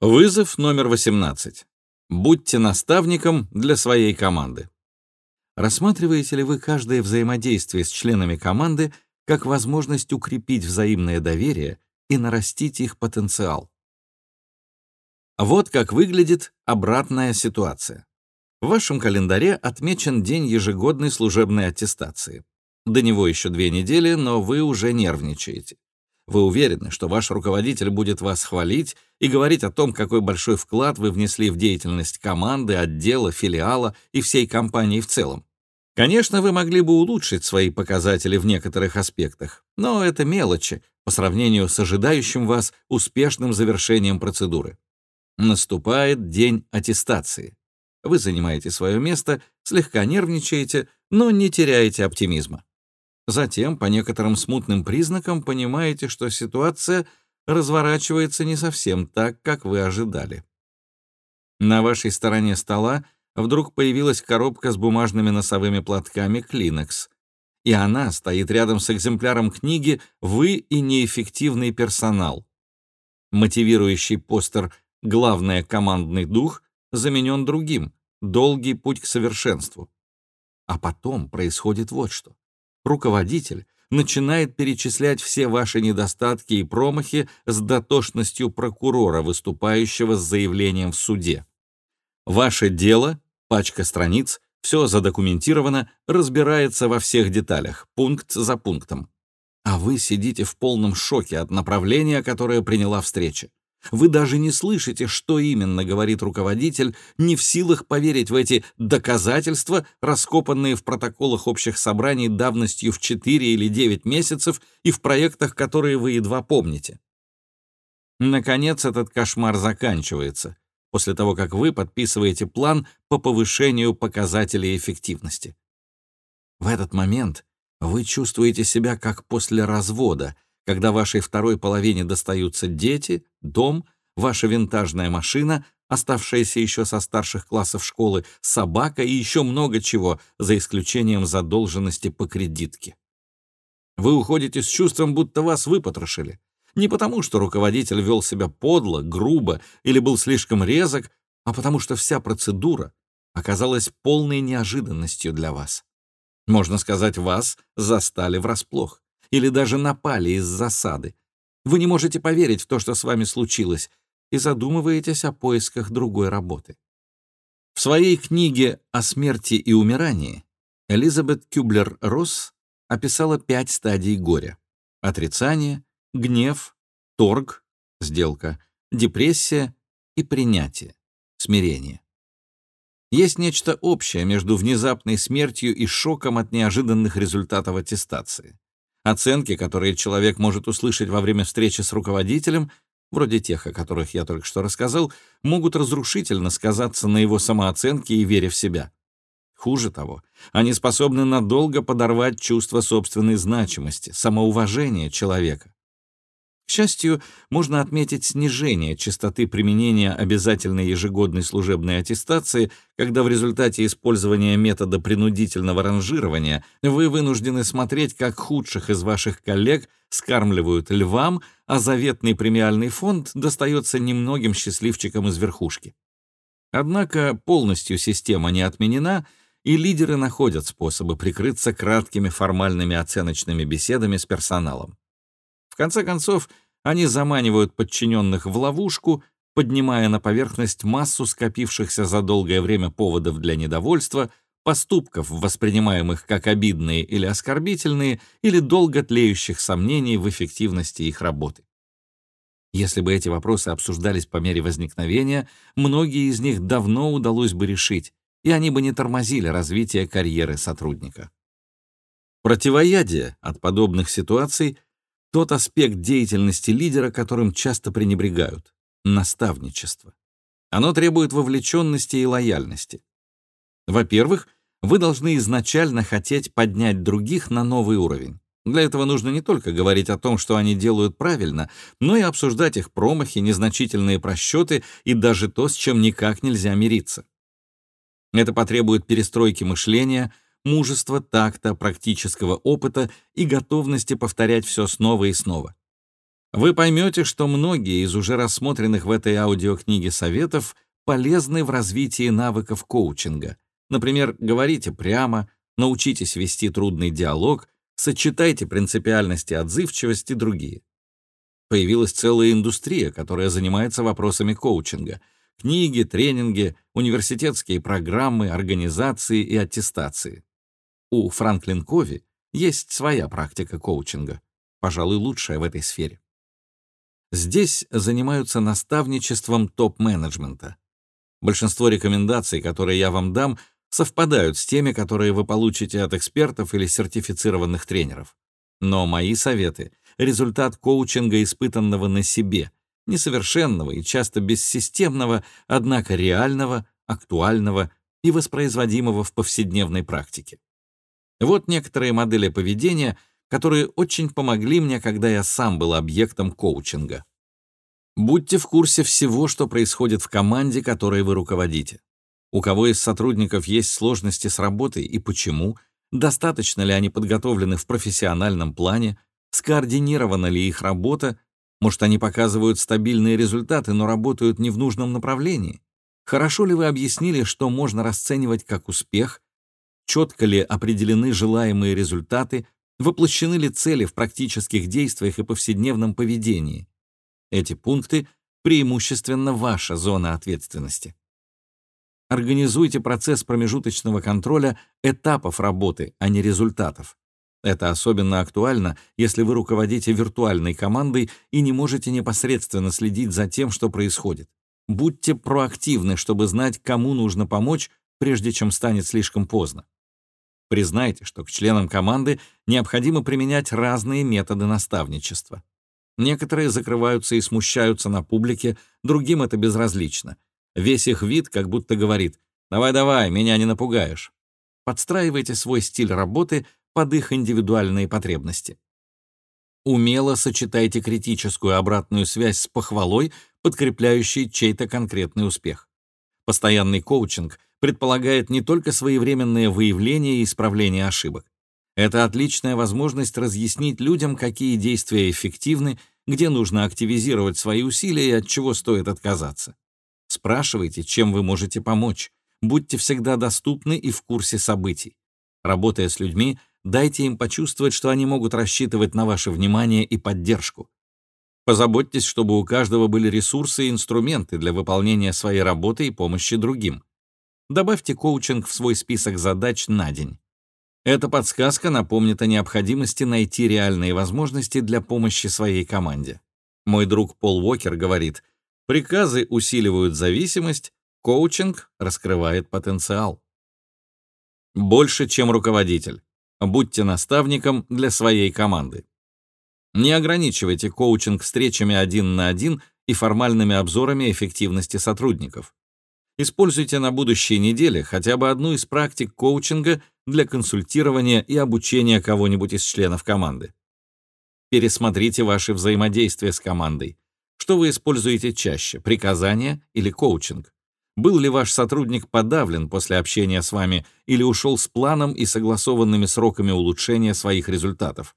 Вызов номер 18. Будьте наставником для своей команды. Рассматриваете ли вы каждое взаимодействие с членами команды как возможность укрепить взаимное доверие и нарастить их потенциал? Вот как выглядит обратная ситуация. В вашем календаре отмечен день ежегодной служебной аттестации. До него еще две недели, но вы уже нервничаете. Вы уверены, что ваш руководитель будет вас хвалить и говорить о том, какой большой вклад вы внесли в деятельность команды, отдела, филиала и всей компании в целом. Конечно, вы могли бы улучшить свои показатели в некоторых аспектах, но это мелочи по сравнению с ожидающим вас успешным завершением процедуры. Наступает день аттестации. Вы занимаете свое место, слегка нервничаете, но не теряете оптимизма. Затем, по некоторым смутным признакам, понимаете, что ситуация разворачивается не совсем так, как вы ожидали. На вашей стороне стола вдруг появилась коробка с бумажными носовыми платками Kleenex, и она стоит рядом с экземпляром книги «Вы и неэффективный персонал». Мотивирующий постер «Главное командный дух» заменен другим «Долгий путь к совершенству». А потом происходит вот что руководитель начинает перечислять все ваши недостатки и промахи с дотошностью прокурора, выступающего с заявлением в суде. Ваше дело, пачка страниц, все задокументировано, разбирается во всех деталях, пункт за пунктом. А вы сидите в полном шоке от направления, которое приняла встреча. Вы даже не слышите, что именно говорит руководитель, не в силах поверить в эти доказательства, раскопанные в протоколах общих собраний давностью в 4 или 9 месяцев и в проектах, которые вы едва помните. Наконец, этот кошмар заканчивается, после того, как вы подписываете план по повышению показателей эффективности. В этот момент вы чувствуете себя как после развода — когда вашей второй половине достаются дети, дом, ваша винтажная машина, оставшаяся еще со старших классов школы, собака и еще много чего, за исключением задолженности по кредитке. Вы уходите с чувством, будто вас выпотрошили. Не потому, что руководитель вел себя подло, грубо или был слишком резок, а потому что вся процедура оказалась полной неожиданностью для вас. Можно сказать, вас застали врасплох или даже напали из засады. Вы не можете поверить в то, что с вами случилось, и задумываетесь о поисках другой работы. В своей книге «О смерти и умирании» Элизабет Кюблер-Росс описала пять стадий горя. Отрицание, гнев, торг, сделка, депрессия и принятие, смирение. Есть нечто общее между внезапной смертью и шоком от неожиданных результатов аттестации. Оценки, которые человек может услышать во время встречи с руководителем, вроде тех, о которых я только что рассказал, могут разрушительно сказаться на его самооценке и вере в себя. Хуже того, они способны надолго подорвать чувство собственной значимости, самоуважения человека. К счастью, можно отметить снижение частоты применения обязательной ежегодной служебной аттестации, когда в результате использования метода принудительного ранжирования вы вынуждены смотреть, как худших из ваших коллег скармливают львам, а заветный премиальный фонд достается немногим счастливчикам из верхушки. Однако полностью система не отменена, и лидеры находят способы прикрыться краткими формальными оценочными беседами с персоналом конце концов, они заманивают подчиненных в ловушку, поднимая на поверхность массу скопившихся за долгое время поводов для недовольства, поступков, воспринимаемых как обидные или оскорбительные, или долго тлеющих сомнений в эффективности их работы. Если бы эти вопросы обсуждались по мере возникновения, многие из них давно удалось бы решить, и они бы не тормозили развитие карьеры сотрудника. Противоядие от подобных ситуаций тот аспект деятельности лидера, которым часто пренебрегают — наставничество. Оно требует вовлеченности и лояльности. Во-первых, вы должны изначально хотеть поднять других на новый уровень. Для этого нужно не только говорить о том, что они делают правильно, но и обсуждать их промахи, незначительные просчеты и даже то, с чем никак нельзя мириться. Это потребует перестройки мышления — мужества, такта, практического опыта и готовности повторять все снова и снова. Вы поймете, что многие из уже рассмотренных в этой аудиокниге советов полезны в развитии навыков коучинга. Например, говорите прямо, научитесь вести трудный диалог, сочетайте принципиальность и отзывчивость и другие. Появилась целая индустрия, которая занимается вопросами коучинга. Книги, тренинги, университетские программы, организации и аттестации. У Франклин Кови есть своя практика коучинга, пожалуй, лучшая в этой сфере. Здесь занимаются наставничеством топ-менеджмента. Большинство рекомендаций, которые я вам дам, совпадают с теми, которые вы получите от экспертов или сертифицированных тренеров. Но мои советы — результат коучинга, испытанного на себе, несовершенного и часто бессистемного, однако реального, актуального и воспроизводимого в повседневной практике. Вот некоторые модели поведения, которые очень помогли мне, когда я сам был объектом коучинга. Будьте в курсе всего, что происходит в команде, которой вы руководите. У кого из сотрудников есть сложности с работой и почему, достаточно ли они подготовлены в профессиональном плане, скоординирована ли их работа, может, они показывают стабильные результаты, но работают не в нужном направлении. Хорошо ли вы объяснили, что можно расценивать как успех, четко ли определены желаемые результаты, воплощены ли цели в практических действиях и повседневном поведении. Эти пункты преимущественно ваша зона ответственности. Организуйте процесс промежуточного контроля этапов работы, а не результатов. Это особенно актуально, если вы руководите виртуальной командой и не можете непосредственно следить за тем, что происходит. Будьте проактивны, чтобы знать, кому нужно помочь, прежде чем станет слишком поздно. Признайте, что к членам команды необходимо применять разные методы наставничества. Некоторые закрываются и смущаются на публике, другим это безразлично. Весь их вид как будто говорит «давай-давай, меня не напугаешь». Подстраивайте свой стиль работы под их индивидуальные потребности. Умело сочетайте критическую обратную связь с похвалой, подкрепляющей чей-то конкретный успех. Постоянный коучинг предполагает не только своевременное выявление и исправление ошибок. Это отличная возможность разъяснить людям, какие действия эффективны, где нужно активизировать свои усилия и от чего стоит отказаться. Спрашивайте, чем вы можете помочь. Будьте всегда доступны и в курсе событий. Работая с людьми, дайте им почувствовать, что они могут рассчитывать на ваше внимание и поддержку. Позаботьтесь, чтобы у каждого были ресурсы и инструменты для выполнения своей работы и помощи другим. Добавьте коучинг в свой список задач на день. Эта подсказка напомнит о необходимости найти реальные возможности для помощи своей команде. Мой друг Пол Уокер говорит, приказы усиливают зависимость, коучинг раскрывает потенциал. Больше, чем руководитель. Будьте наставником для своей команды. Не ограничивайте коучинг встречами один на один и формальными обзорами эффективности сотрудников. Используйте на будущей неделе хотя бы одну из практик коучинга для консультирования и обучения кого-нибудь из членов команды. Пересмотрите ваши взаимодействия с командой. Что вы используете чаще, приказания или коучинг? Был ли ваш сотрудник подавлен после общения с вами или ушел с планом и согласованными сроками улучшения своих результатов?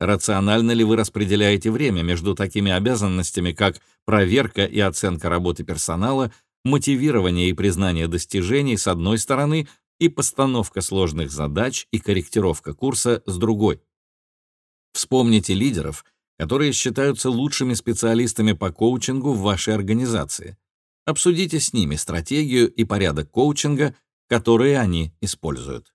Рационально ли вы распределяете время между такими обязанностями, как проверка и оценка работы персонала мотивирование и признание достижений с одной стороны и постановка сложных задач и корректировка курса с другой. Вспомните лидеров, которые считаются лучшими специалистами по коучингу в вашей организации. Обсудите с ними стратегию и порядок коучинга, которые они используют.